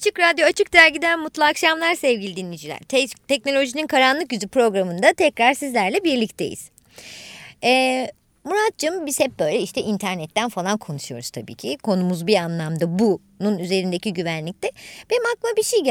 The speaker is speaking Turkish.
Açık Radyo Açık Dergi'den mutlu akşamlar sevgili dinleyiciler. Te Teknolojinin Karanlık Yüzü programında tekrar sizlerle birlikteyiz. Ee, Muratcığım biz hep böyle işte internetten falan konuşuyoruz tabii ki. Konumuz bir anlamda bunun üzerindeki güvenlikte. Benim aklıma bir şey geldi.